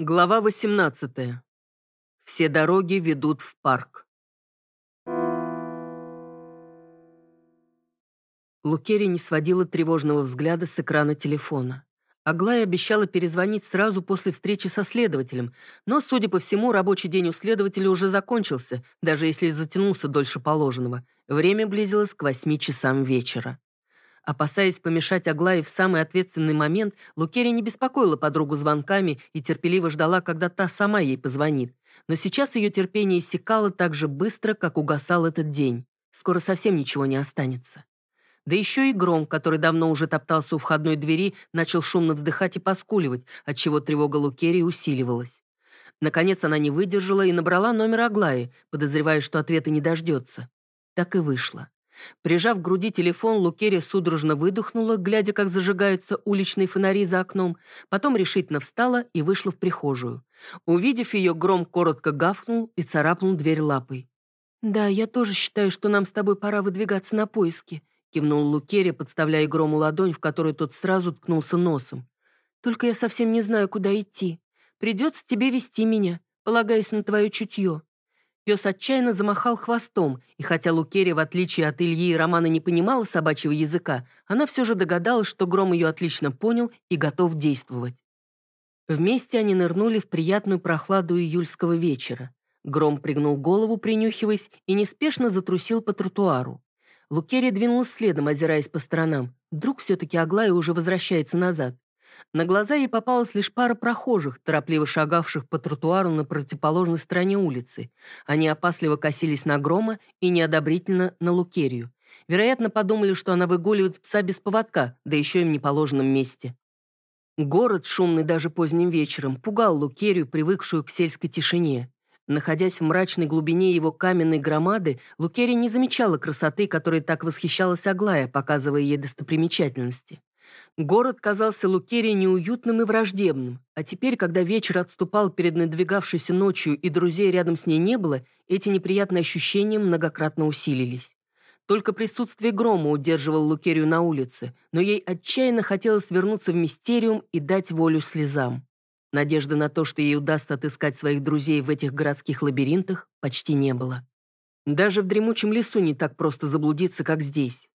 Глава 18. Все дороги ведут в парк. Лукери не сводила тревожного взгляда с экрана телефона. Аглая обещала перезвонить сразу после встречи со следователем, но, судя по всему, рабочий день у следователя уже закончился, даже если затянулся дольше положенного. Время близилось к восьми часам вечера. Опасаясь помешать Аглае в самый ответственный момент, Лукерия не беспокоила подругу звонками и терпеливо ждала, когда та сама ей позвонит. Но сейчас ее терпение иссякало так же быстро, как угасал этот день. Скоро совсем ничего не останется. Да еще и гром, который давно уже топтался у входной двери, начал шумно вздыхать и поскуливать, отчего тревога Лукерии усиливалась. Наконец она не выдержала и набрала номер Аглаи, подозревая, что ответа не дождется. Так и вышло. Прижав к груди телефон, Лукерия судорожно выдохнула, глядя, как зажигаются уличные фонари за окном, потом решительно встала и вышла в прихожую. Увидев ее, Гром коротко гавкнул и царапнул дверь лапой. «Да, я тоже считаю, что нам с тобой пора выдвигаться на поиски», кивнул Лукерия, подставляя Грому ладонь, в которую тот сразу ткнулся носом. «Только я совсем не знаю, куда идти. Придется тебе вести меня, полагаясь на твое чутье. Пес отчаянно замахал хвостом, и хотя Лукерия, в отличие от Ильи и Романа, не понимала собачьего языка, она все же догадалась, что Гром ее отлично понял и готов действовать. Вместе они нырнули в приятную прохладу июльского вечера. Гром пригнул голову, принюхиваясь, и неспешно затрусил по тротуару. Лукерия двинулась следом, озираясь по сторонам. Вдруг все-таки Аглая уже возвращается назад. На глаза ей попалась лишь пара прохожих, торопливо шагавших по тротуару на противоположной стороне улицы. Они опасливо косились на Грома и неодобрительно на Лукерию. Вероятно, подумали, что она выгуливает пса без поводка, да еще им неположенном месте. Город, шумный даже поздним вечером, пугал Лукерию, привыкшую к сельской тишине. Находясь в мрачной глубине его каменной громады, Лукерия не замечала красоты, которой так восхищалась Аглая, показывая ей достопримечательности. Город казался Лукерии неуютным и враждебным, а теперь, когда вечер отступал перед надвигавшейся ночью и друзей рядом с ней не было, эти неприятные ощущения многократно усилились. Только присутствие грома удерживал Лукерию на улице, но ей отчаянно хотелось вернуться в мистериум и дать волю слезам. Надежды на то, что ей удастся отыскать своих друзей в этих городских лабиринтах, почти не было. Даже в дремучем лесу не так просто заблудиться, как здесь.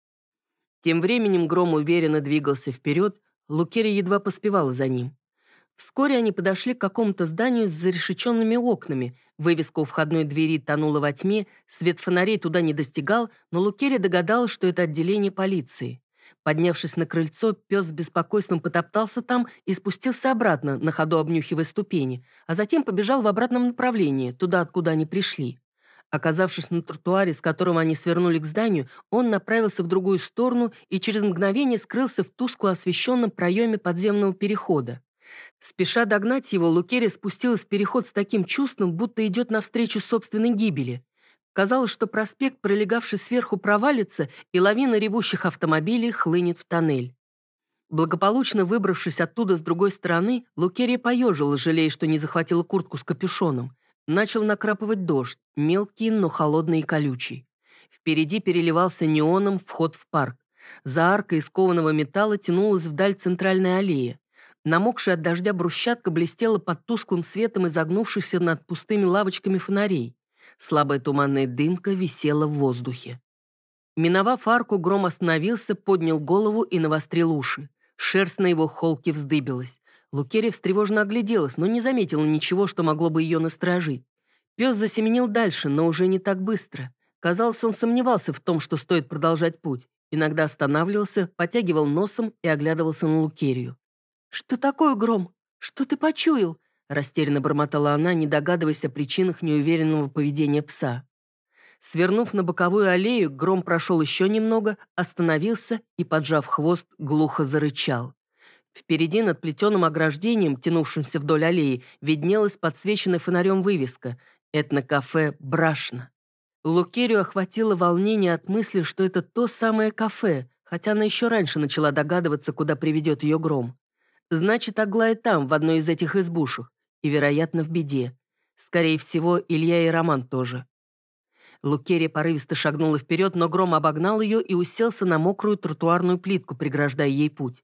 Тем временем Гром уверенно двигался вперед, Лукерия едва поспевала за ним. Вскоре они подошли к какому-то зданию с зарешеченными окнами. Вывеска у входной двери тонула во тьме, свет фонарей туда не достигал, но Лукерия догадалась, что это отделение полиции. Поднявшись на крыльцо, пес с беспокойством потоптался там и спустился обратно, на ходу обнюхивая ступени, а затем побежал в обратном направлении, туда, откуда они пришли. Оказавшись на тротуаре, с которого они свернули к зданию, он направился в другую сторону и через мгновение скрылся в тускло освещенном проеме подземного перехода. Спеша догнать его, Лукерия спустилась в переход с таким чувством, будто идет навстречу собственной гибели. Казалось, что проспект, пролегавший сверху, провалится, и лавина ревущих автомобилей хлынет в тоннель. Благополучно выбравшись оттуда с другой стороны, Лукерия поежила, жалея, что не захватила куртку с капюшоном. Начал накрапывать дождь, мелкий, но холодный и колючий. Впереди переливался неоном вход в парк. За аркой из кованого металла тянулась вдаль центральная аллея. Намокшая от дождя брусчатка блестела под тусклым светом изогнувшихся над пустыми лавочками фонарей. Слабая туманная дымка висела в воздухе. Миновав арку, Гром остановился, поднял голову и навострил уши. Шерсть на его холке вздыбилась. Лукерия встревоженно огляделась, но не заметила ничего, что могло бы ее насторожить. Пес засеменил дальше, но уже не так быстро. Казалось, он сомневался в том, что стоит продолжать путь. Иногда останавливался, потягивал носом и оглядывался на Лукерию. «Что такое, Гром? Что ты почуял?» Растерянно бормотала она, не догадываясь о причинах неуверенного поведения пса. Свернув на боковую аллею, Гром прошел еще немного, остановился и, поджав хвост, глухо зарычал. Впереди над плетеным ограждением, тянувшимся вдоль аллеи, виднелась подсвеченная фонарем вывеска «Этнокафе Брашна». Лукерию охватило волнение от мысли, что это то самое кафе, хотя она еще раньше начала догадываться, куда приведет ее гром. Значит, Аглая там, в одной из этих избушек, и, вероятно, в беде. Скорее всего, Илья и Роман тоже. Лукерия порывисто шагнула вперед, но гром обогнал ее и уселся на мокрую тротуарную плитку, преграждая ей путь.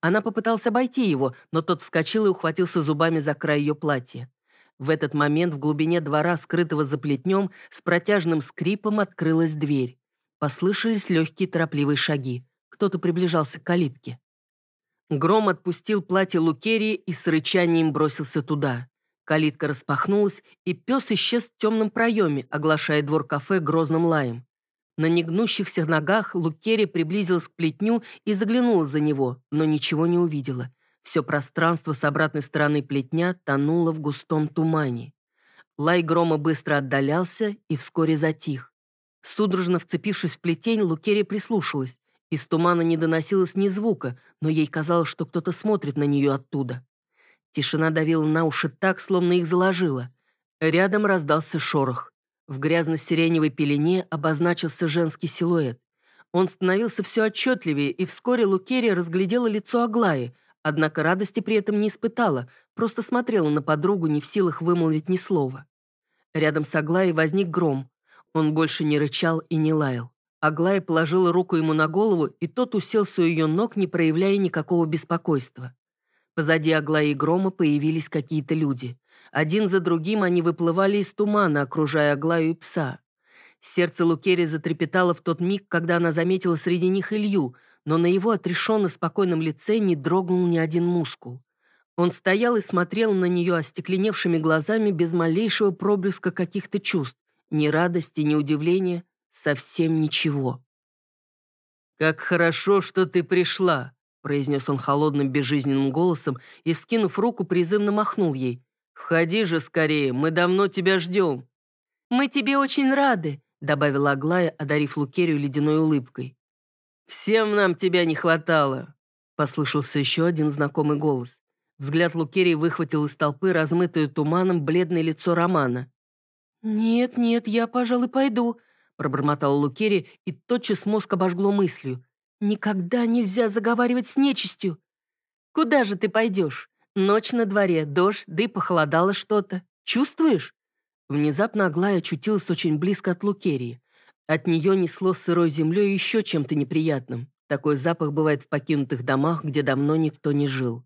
Она попыталась обойти его, но тот вскочил и ухватился зубами за край ее платья. В этот момент в глубине двора, скрытого за плетнем, с протяжным скрипом открылась дверь. Послышались легкие торопливые шаги. Кто-то приближался к калитке. Гром отпустил платье Лукерии и с рычанием бросился туда. Калитка распахнулась, и пес исчез в темном проеме, оглашая двор кафе грозным лаем. На негнущихся ногах Лукерия приблизилась к плетню и заглянула за него, но ничего не увидела. Все пространство с обратной стороны плетня тонуло в густом тумане. Лай грома быстро отдалялся и вскоре затих. Судорожно вцепившись в плетень, Лукерия прислушалась. Из тумана не доносилось ни звука, но ей казалось, что кто-то смотрит на нее оттуда. Тишина давила на уши так, словно их заложила. Рядом раздался шорох. В грязно-сиреневой пелене обозначился женский силуэт. Он становился все отчетливее, и вскоре Лукерия разглядела лицо Аглаи, Однако радости при этом не испытала, просто смотрела на подругу, не в силах вымолвить ни слова. Рядом с Аглаей возник гром. Он больше не рычал и не лаял. Аглая положила руку ему на голову, и тот уселся у ее ног, не проявляя никакого беспокойства. Позади Аглаи и грома появились какие-то люди. Один за другим они выплывали из тумана, окружая Аглаю и пса. Сердце Лукери затрепетало в тот миг, когда она заметила среди них Илью, но на его отрешенно спокойном лице не дрогнул ни один мускул. Он стоял и смотрел на нее остекленевшими глазами без малейшего проблеска каких-то чувств, ни радости, ни удивления, совсем ничего. «Как хорошо, что ты пришла», — произнес он холодным безжизненным голосом и, скинув руку, призывно махнул ей. «Входи же скорее, мы давно тебя ждем». «Мы тебе очень рады», — добавила Аглая, одарив Лукерию ледяной улыбкой. «Всем нам тебя не хватало!» Послышался еще один знакомый голос. Взгляд Лукерии выхватил из толпы размытое туманом бледное лицо Романа. «Нет, нет, я, пожалуй, пойду», — пробормотала Лукерия, и тотчас мозг обожгло мыслью. «Никогда нельзя заговаривать с нечистью». «Куда же ты пойдешь? Ночь на дворе, дождь, да и похолодало что-то. Чувствуешь?» Внезапно Аглая очутилась очень близко от Лукерии. От нее несло сырой землей еще чем-то неприятным. Такой запах бывает в покинутых домах, где давно никто не жил.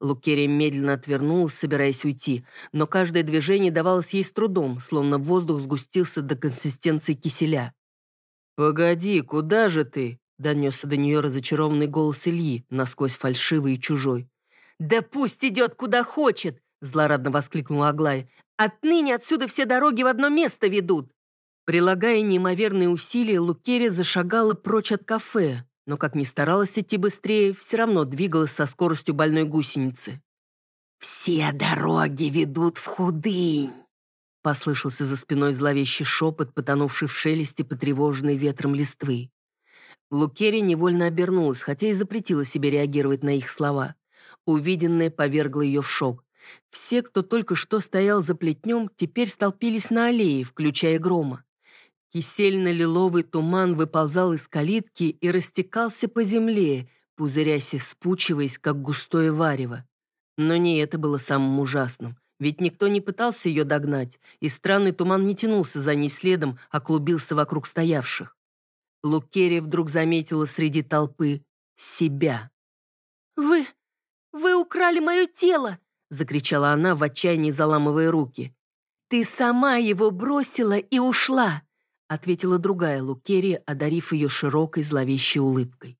Лукерия медленно отвернулась, собираясь уйти, но каждое движение давалось ей с трудом, словно воздух сгустился до консистенции киселя. «Погоди, куда же ты?» — донесся до нее разочарованный голос Ильи, насквозь фальшивый и чужой. «Да пусть идет куда хочет!» — злорадно воскликнула Аглая. «Отныне отсюда все дороги в одно место ведут!» Прилагая неимоверные усилия, Лукерия зашагала прочь от кафе, но, как ни старалась идти быстрее, все равно двигалась со скоростью больной гусеницы. «Все дороги ведут в худынь!» Послышался за спиной зловещий шепот, потонувший в шелесте, потревоженный ветром листвы. Лукерия невольно обернулась, хотя и запретила себе реагировать на их слова. Увиденное повергло ее в шок. Все, кто только что стоял за плетнем, теперь столпились на аллее, включая грома. Кисельно-лиловый туман выползал из калитки и растекался по земле, пузырясь и спучиваясь, как густое варево. Но не это было самым ужасным, ведь никто не пытался ее догнать, и странный туман не тянулся за ней следом, а клубился вокруг стоявших. Лукерия вдруг заметила среди толпы себя. «Вы... вы украли мое тело!» — закричала она в отчаянии, заламывая руки. «Ты сама его бросила и ушла!» ответила другая Лукерия, одарив ее широкой зловещей улыбкой.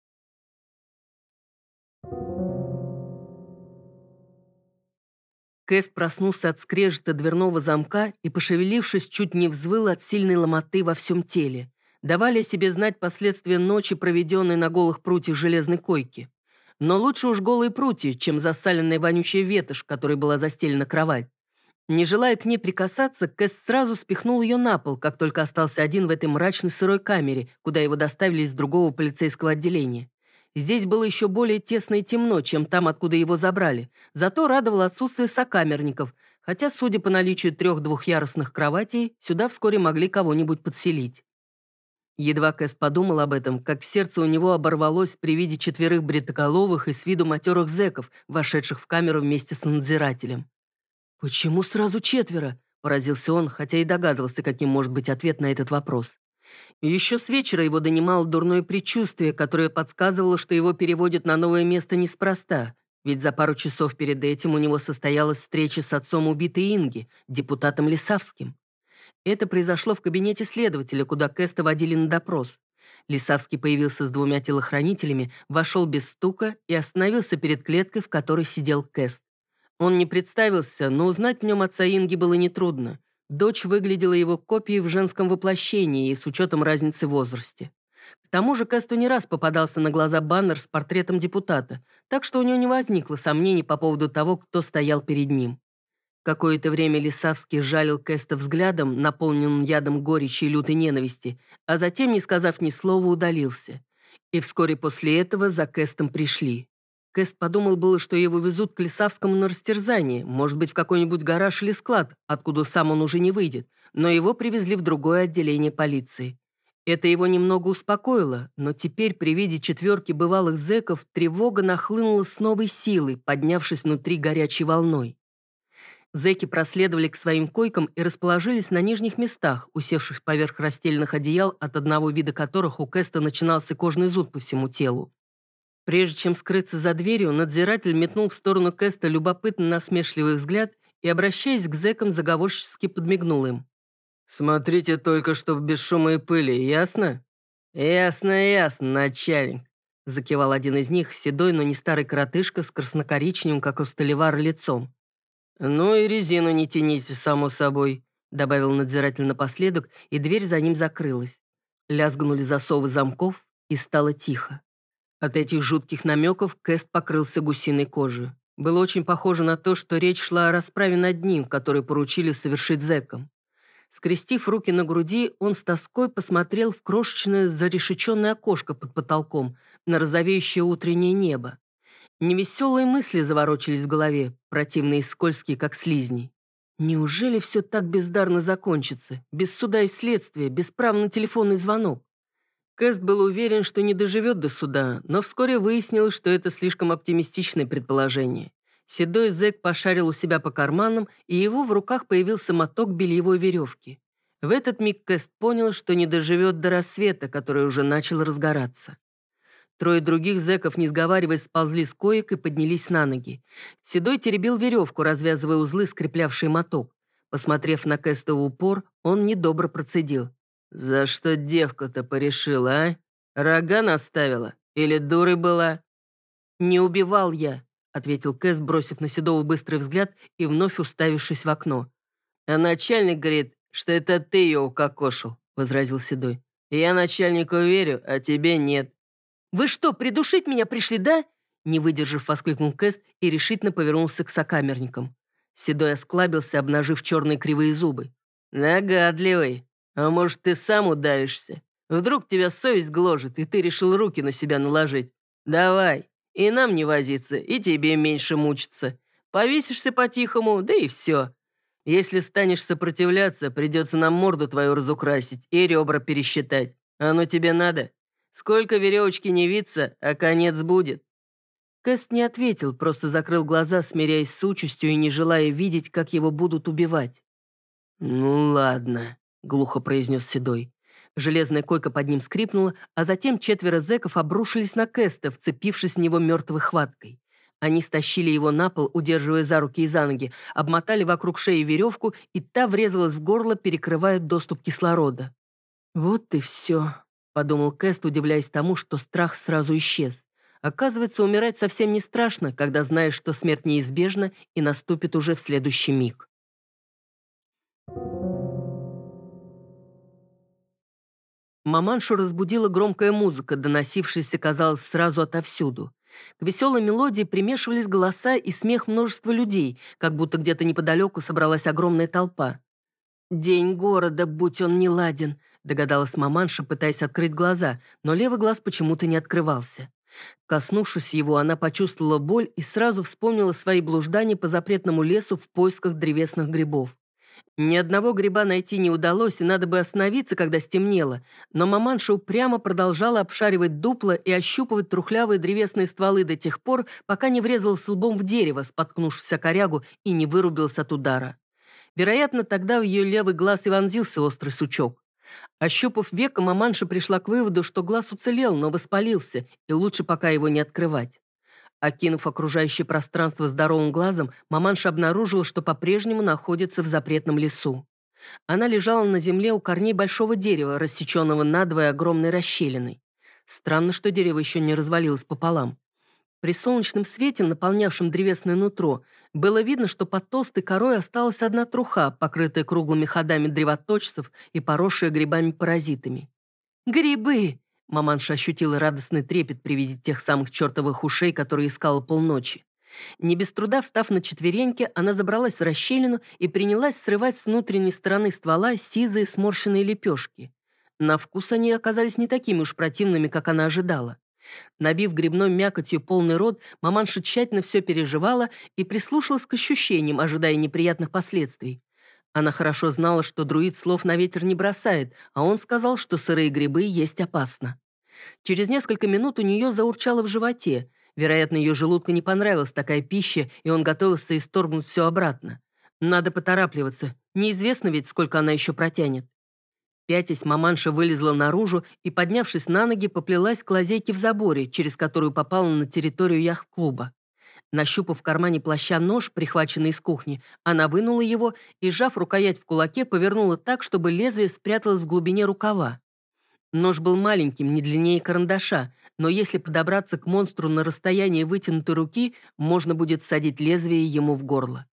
Кэс проснулся от скрежета дверного замка и, пошевелившись, чуть не взвыл от сильной ломоты во всем теле. Давали себе знать последствия ночи, проведенной на голых прутьях железной койки. Но лучше уж голые прутья, чем засаленная вонючая ветошь, которой была застелена кровать. Не желая к ней прикасаться, Кэс сразу спихнул ее на пол, как только остался один в этой мрачной сырой камере, куда его доставили из другого полицейского отделения. Здесь было еще более тесно и темно, чем там, откуда его забрали. Зато радовало отсутствие сокамерников, хотя, судя по наличию трех двухъярусных кроватей, сюда вскоре могли кого-нибудь подселить. Едва Кэст подумал об этом, как сердце у него оборвалось при виде четверых бритоголовых и с виду матерых зэков, вошедших в камеру вместе с надзирателем. «Почему сразу четверо?» – поразился он, хотя и догадывался, каким может быть ответ на этот вопрос. Еще с вечера его донимало дурное предчувствие, которое подсказывало, что его переводят на новое место неспроста, ведь за пару часов перед этим у него состоялась встреча с отцом убитой Инги, депутатом Лисавским. Это произошло в кабинете следователя, куда Кэста водили на допрос. Лисавский появился с двумя телохранителями, вошел без стука и остановился перед клеткой, в которой сидел Кэст. Он не представился, но узнать в нем отца Инги было нетрудно. Дочь выглядела его копией в женском воплощении и с учетом разницы в возрасте. К тому же Кэсту не раз попадался на глаза баннер с портретом депутата, так что у него не возникло сомнений по поводу того, кто стоял перед ним. Какое-то время Лисавский жалил Кэста взглядом, наполненным ядом горечи и лютой ненависти, а затем, не сказав ни слова, удалился. И вскоре после этого за Кэстом пришли. Кэст подумал было, что его везут к Лисавскому на растерзание, может быть, в какой-нибудь гараж или склад, откуда сам он уже не выйдет, но его привезли в другое отделение полиции. Это его немного успокоило, но теперь при виде четверки бывалых зэков тревога нахлынула с новой силой, поднявшись внутри горячей волной. Зэки проследовали к своим койкам и расположились на нижних местах, усевших поверх растельных одеял, от одного вида которых у Кэста начинался кожный зуд по всему телу. Прежде чем скрыться за дверью, надзиратель метнул в сторону Кэста любопытно насмешливый взгляд и, обращаясь к зэкам, заговорчески подмигнул им. «Смотрите только, чтоб без шума и пыли, ясно?» «Ясно, ясно, начальник», — закивал один из них, седой, но не старый коротышка с краснокоричневым, как у Столивара, лицом. «Ну и резину не тяните, само собой», — добавил надзиратель напоследок, и дверь за ним закрылась. Лязгнули засовы замков, и стало тихо. От этих жутких намеков Кэст покрылся гусиной кожей. Было очень похоже на то, что речь шла о расправе над ним, который поручили совершить зэком. Скрестив руки на груди, он с тоской посмотрел в крошечное зарешеченное окошко под потолком на розовеющее утреннее небо. Невеселые мысли заворочились в голове, противные и скользкие, как слизни. Неужели все так бездарно закончится, без суда и следствия, без прав на телефонный звонок? Кэст был уверен, что не доживет до суда, но вскоре выяснилось, что это слишком оптимистичное предположение. Седой зэк пошарил у себя по карманам, и его в руках появился моток бельевой веревки. В этот миг Кэст понял, что не доживет до рассвета, который уже начал разгораться. Трое других зэков, не сговариваясь, сползли с коек и поднялись на ноги. Седой теребил веревку, развязывая узлы, скреплявшие моток. Посмотрев на Кэста в упор, он недобро процедил. «За что девка-то порешила, а? Рога наставила? Или дурой была?» «Не убивал я», — ответил Кэст, бросив на Седова быстрый взгляд и вновь уставившись в окно. «А начальник говорит, что это ты ее укокошил», — возразил Седой. «Я начальнику верю, а тебе нет. «Вы что, придушить меня пришли, да?» Не выдержав, воскликнул Кэст и решительно повернулся к сокамерникам. Седой осклабился, обнажив черные кривые зубы. «Нагадливый. А может, ты сам удавишься? Вдруг тебя совесть гложет, и ты решил руки на себя наложить? Давай, и нам не возиться, и тебе меньше мучиться. Повесишься по-тихому, да и все. Если станешь сопротивляться, придется нам морду твою разукрасить и ребра пересчитать. Оно тебе надо?» Сколько веревочки не виться, а конец будет». Кэст не ответил, просто закрыл глаза, смиряясь с участью и не желая видеть, как его будут убивать. «Ну ладно», — глухо произнес Седой. Железная койка под ним скрипнула, а затем четверо зэков обрушились на Кэста, вцепившись в него мертвой хваткой. Они стащили его на пол, удерживая за руки и за ноги, обмотали вокруг шеи веревку, и та врезалась в горло, перекрывая доступ кислорода. «Вот и все», Подумал Кэст, удивляясь тому, что страх сразу исчез. Оказывается, умирать совсем не страшно, когда знаешь, что смерть неизбежна и наступит уже в следующий миг. Маманшу разбудила громкая музыка, доносившаяся, казалось, сразу отовсюду. К веселой мелодии примешивались голоса и смех множества людей, как будто где-то неподалеку собралась огромная толпа. «День города, будь он неладен», догадалась маманша, пытаясь открыть глаза, но левый глаз почему-то не открывался. Коснувшись его, она почувствовала боль и сразу вспомнила свои блуждания по запретному лесу в поисках древесных грибов. Ни одного гриба найти не удалось, и надо бы остановиться, когда стемнело, но маманша упрямо продолжала обшаривать дупло и ощупывать трухлявые древесные стволы до тех пор, пока не врезалась лбом в дерево, споткнувшись о корягу и не вырубился от удара. Вероятно, тогда в ее левый глаз и вонзился острый сучок. Ощупав века, маманша пришла к выводу, что глаз уцелел, но воспалился, и лучше пока его не открывать. Окинув окружающее пространство здоровым глазом, маманша обнаружила, что по-прежнему находится в запретном лесу. Она лежала на земле у корней большого дерева, рассеченного надвое огромной расщелиной. Странно, что дерево еще не развалилось пополам. При солнечном свете, наполнявшем древесное нутро, было видно, что под толстой корой осталась одна труха, покрытая круглыми ходами древоточцев и поросшая грибами-паразитами. «Грибы!» Маманша ощутила радостный трепет при виде тех самых чертовых ушей, которые искала полночи. Не без труда встав на четвереньки, она забралась в расщелину и принялась срывать с внутренней стороны ствола сизые сморщенные лепешки. На вкус они оказались не такими уж противными, как она ожидала. Набив грибной мякотью полный рот, маманша тщательно все переживала и прислушалась к ощущениям, ожидая неприятных последствий. Она хорошо знала, что друид слов на ветер не бросает, а он сказал, что сырые грибы есть опасно. Через несколько минут у нее заурчало в животе. Вероятно, ее желудку не понравилась такая пища, и он готовился исторгнуть все обратно. Надо поторапливаться. Неизвестно ведь, сколько она еще протянет. Пятясь, маманша вылезла наружу и, поднявшись на ноги, поплелась к лазейке в заборе, через которую попала на территорию яхт-клуба. Нащупав в кармане плаща нож, прихваченный из кухни, она вынула его и, сжав рукоять в кулаке, повернула так, чтобы лезвие спряталось в глубине рукава. Нож был маленьким, не длиннее карандаша, но если подобраться к монстру на расстоянии вытянутой руки, можно будет садить лезвие ему в горло.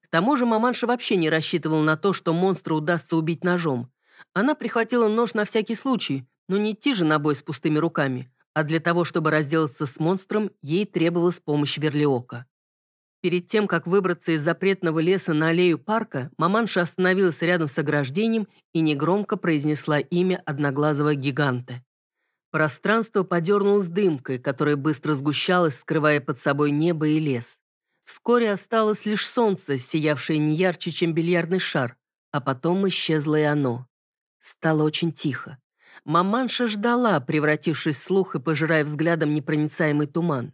К тому же маманша вообще не рассчитывала на то, что монстра удастся убить ножом. Она прихватила нож на всякий случай, но не идти же на бой с пустыми руками, а для того, чтобы разделаться с монстром, ей требовалась помощь Верлиока. Перед тем, как выбраться из запретного леса на аллею парка, маманша остановилась рядом с ограждением и негромко произнесла имя одноглазого гиганта. Пространство подернулось дымкой, которая быстро сгущалась, скрывая под собой небо и лес. Вскоре осталось лишь солнце, сиявшее не ярче, чем бильярдный шар, а потом исчезло и оно. Стало очень тихо. Маманша ждала, превратившись в слух и пожирая взглядом непроницаемый туман.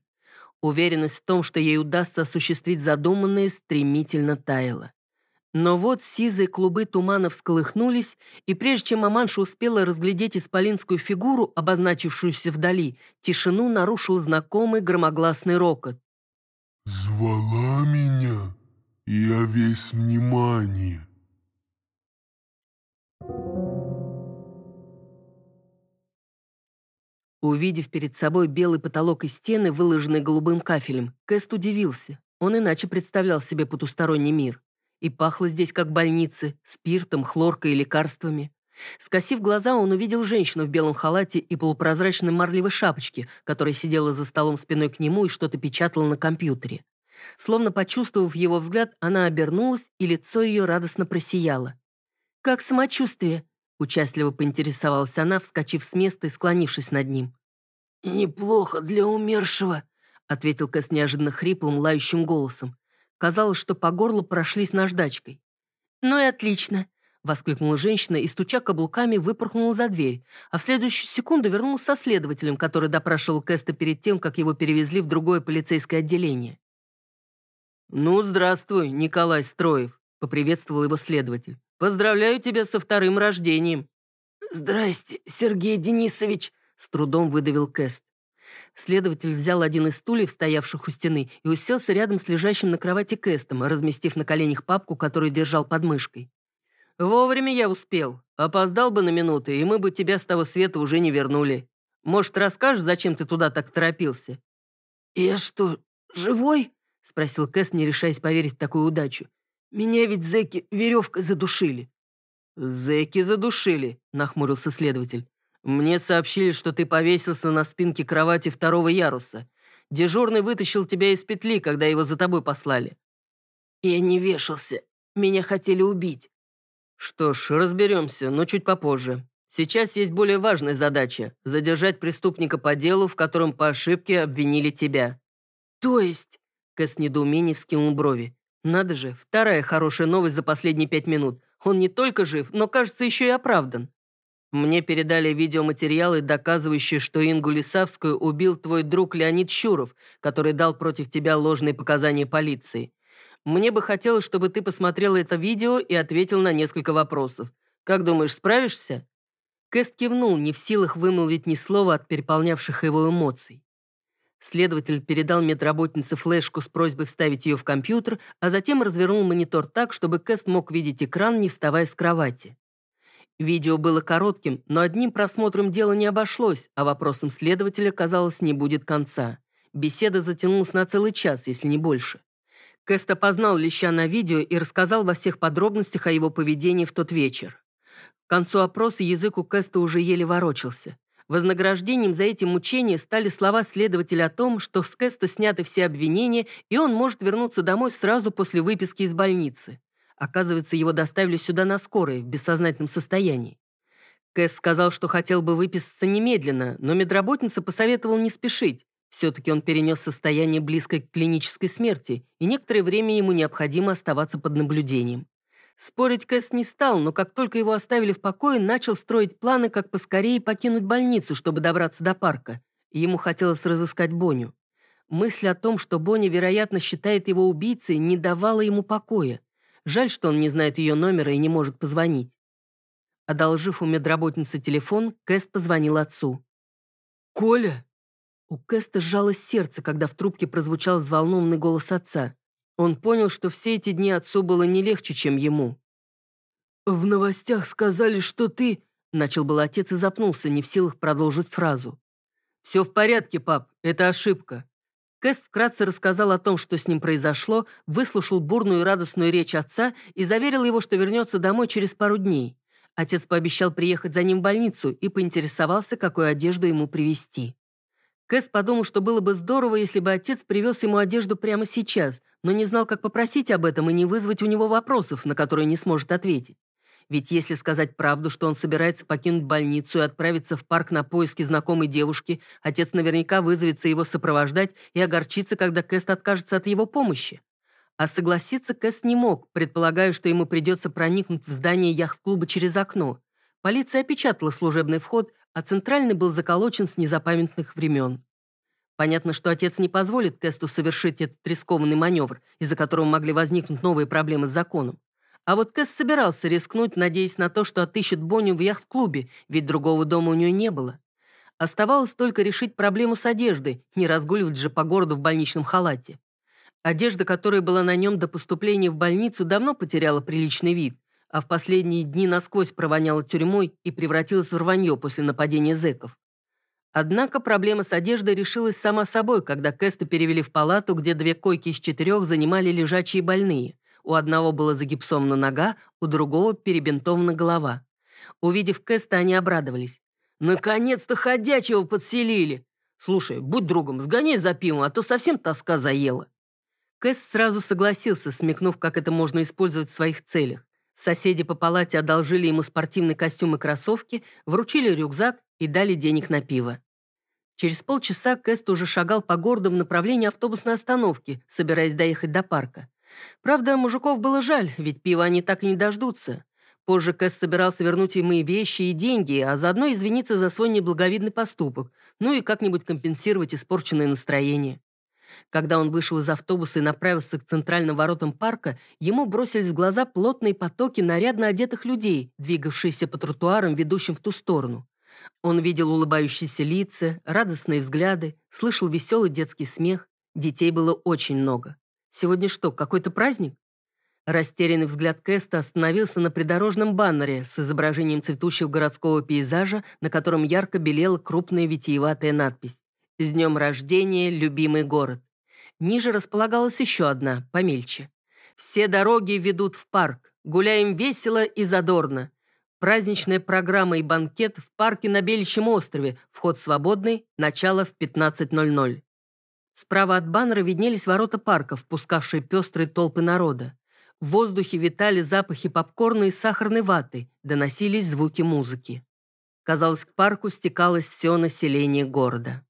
Уверенность в том, что ей удастся осуществить задуманное, стремительно таяла. Но вот сизые клубы тумана всколыхнулись, и прежде чем маманша успела разглядеть исполинскую фигуру, обозначившуюся вдали, тишину нарушил знакомый громогласный рокот. «Звала меня? Я весь внимание». Увидев перед собой белый потолок и стены, выложенные голубым кафелем, Кэст удивился. Он иначе представлял себе потусторонний мир. И пахло здесь как больницы, спиртом, хлоркой и лекарствами. Скосив глаза, он увидел женщину в белом халате и полупрозрачной марлевой шапочке, которая сидела за столом спиной к нему и что-то печатала на компьютере. Словно почувствовав его взгляд, она обернулась, и лицо ее радостно просияло. «Как самочувствие?» Участливо поинтересовалась она, вскочив с места и склонившись над ним. «Неплохо для умершего», — ответил Кэс неожиданно хриплым, лающим голосом. Казалось, что по горлу прошлись наждачкой. «Ну и отлично», — воскликнула женщина и, стуча каблуками, выпорхнула за дверь, а в следующую секунду вернулась со следователем, который допрашивал Кэста перед тем, как его перевезли в другое полицейское отделение. «Ну, здравствуй, Николай Строев», — поприветствовал его следователь. Поздравляю тебя со вторым рождением». «Здрасте, Сергей Денисович», — с трудом выдавил Кэст. Следователь взял один из стульев, стоявших у стены, и уселся рядом с лежащим на кровати Кэстом, разместив на коленях папку, которую держал под мышкой. «Вовремя я успел. Опоздал бы на минуты, и мы бы тебя с того света уже не вернули. Может, расскажешь, зачем ты туда так торопился?» «Я что, живой?» — спросил Кэст, не решаясь поверить в такую удачу. Меня ведь зэки веревкой задушили». «Зэки задушили», — нахмурился следователь. «Мне сообщили, что ты повесился на спинке кровати второго яруса. Дежурный вытащил тебя из петли, когда его за тобой послали». «Я не вешался. Меня хотели убить». «Что ж, разберемся, но чуть попозже. Сейчас есть более важная задача – задержать преступника по делу, в котором по ошибке обвинили тебя». «То есть?» – Кэс недоумений вскинул брови. Надо же, вторая хорошая новость за последние пять минут. Он не только жив, но, кажется, еще и оправдан. Мне передали видеоматериалы, доказывающие, что Ингу Лисавскую убил твой друг Леонид Щуров, который дал против тебя ложные показания полиции. Мне бы хотелось, чтобы ты посмотрел это видео и ответил на несколько вопросов. Как думаешь, справишься?» Кэст кивнул, не в силах вымолвить ни слова от переполнявших его эмоций. Следователь передал медработнице флешку с просьбой вставить ее в компьютер, а затем развернул монитор так, чтобы Кэст мог видеть экран, не вставая с кровати. Видео было коротким, но одним просмотром дело не обошлось, а вопросом следователя, казалось, не будет конца. Беседа затянулась на целый час, если не больше. Кэст опознал Леща на видео и рассказал во всех подробностях о его поведении в тот вечер. К концу опроса язык у Кэста уже еле ворочался. Вознаграждением за эти мучения стали слова следователя о том, что с Кэста сняты все обвинения, и он может вернуться домой сразу после выписки из больницы. Оказывается, его доставили сюда на скорой, в бессознательном состоянии. Кэс сказал, что хотел бы выписаться немедленно, но медработница посоветовал не спешить. Все-таки он перенес состояние близкое к клинической смерти, и некоторое время ему необходимо оставаться под наблюдением. Спорить Кэс не стал, но как только его оставили в покое, начал строить планы, как поскорее покинуть больницу, чтобы добраться до парка. ему хотелось разыскать Боню. Мысль о том, что Боня, вероятно, считает его убийцей, не давала ему покоя. Жаль, что он не знает ее номера и не может позвонить. Одолжив у медработницы телефон, Кэст позвонил отцу. «Коля?» У Кэста сжалось сердце, когда в трубке прозвучал взволнованный голос отца. Он понял, что все эти дни отцу было не легче, чем ему. «В новостях сказали, что ты...» Начал был отец и запнулся, не в силах продолжить фразу. «Все в порядке, пап, это ошибка. Кэст вкратце рассказал о том, что с ним произошло, выслушал бурную и радостную речь отца и заверил его, что вернется домой через пару дней. Отец пообещал приехать за ним в больницу и поинтересовался, какую одежду ему привезти. Кэст подумал, что было бы здорово, если бы отец привез ему одежду прямо сейчас, но не знал, как попросить об этом и не вызвать у него вопросов, на которые не сможет ответить. Ведь если сказать правду, что он собирается покинуть больницу и отправиться в парк на поиски знакомой девушки, отец наверняка вызовется его сопровождать и огорчится, когда Кэст откажется от его помощи. А согласиться Кэст не мог, предполагая, что ему придется проникнуть в здание яхт-клуба через окно. Полиция опечатала служебный вход, а центральный был заколочен с незапамятных времен. Понятно, что отец не позволит Кэсту совершить этот рискованный маневр, из-за которого могли возникнуть новые проблемы с законом. А вот Кэс собирался рискнуть, надеясь на то, что отыщет Бонни в яхт-клубе, ведь другого дома у нее не было. Оставалось только решить проблему с одеждой, не разгуливать же по городу в больничном халате. Одежда, которая была на нем до поступления в больницу, давно потеряла приличный вид, а в последние дни насквозь провоняла тюрьмой и превратилась в рванье после нападения зэков. Однако проблема с одеждой решилась сама собой, когда Кэста перевели в палату, где две койки из четырех занимали лежачие больные. У одного была загипсована нога, у другого перебинтована голова. Увидев Кэста, они обрадовались. «Наконец-то ходячего подселили! Слушай, будь другом, сгоняй за пивом, а то совсем тоска заела». Кэст сразу согласился, смекнув, как это можно использовать в своих целях. Соседи по палате одолжили ему спортивный костюм и кроссовки, вручили рюкзак и дали денег на пиво. Через полчаса Кэст уже шагал по городу в направлении автобусной остановки, собираясь доехать до парка. Правда, мужиков было жаль, ведь пива они так и не дождутся. Позже Кэс собирался вернуть им и вещи, и деньги, а заодно извиниться за свой неблаговидный поступок, ну и как-нибудь компенсировать испорченное настроение. Когда он вышел из автобуса и направился к центральным воротам парка, ему бросились в глаза плотные потоки нарядно одетых людей, двигавшиеся по тротуарам, ведущим в ту сторону. Он видел улыбающиеся лица, радостные взгляды, слышал веселый детский смех. Детей было очень много. Сегодня что, какой-то праздник? Растерянный взгляд Кэста остановился на придорожном баннере с изображением цветущего городского пейзажа, на котором ярко белела крупная витиеватая надпись «С днем рождения, любимый город». Ниже располагалась еще одна, помельче. «Все дороги ведут в парк. Гуляем весело и задорно. Праздничная программа и банкет в парке на Беличьем острове. Вход свободный. Начало в 15.00». Справа от баннера виднелись ворота парка, впускавшие пестрые толпы народа. В воздухе витали запахи попкорна и сахарной ваты, доносились звуки музыки. Казалось, к парку стекалось все население города.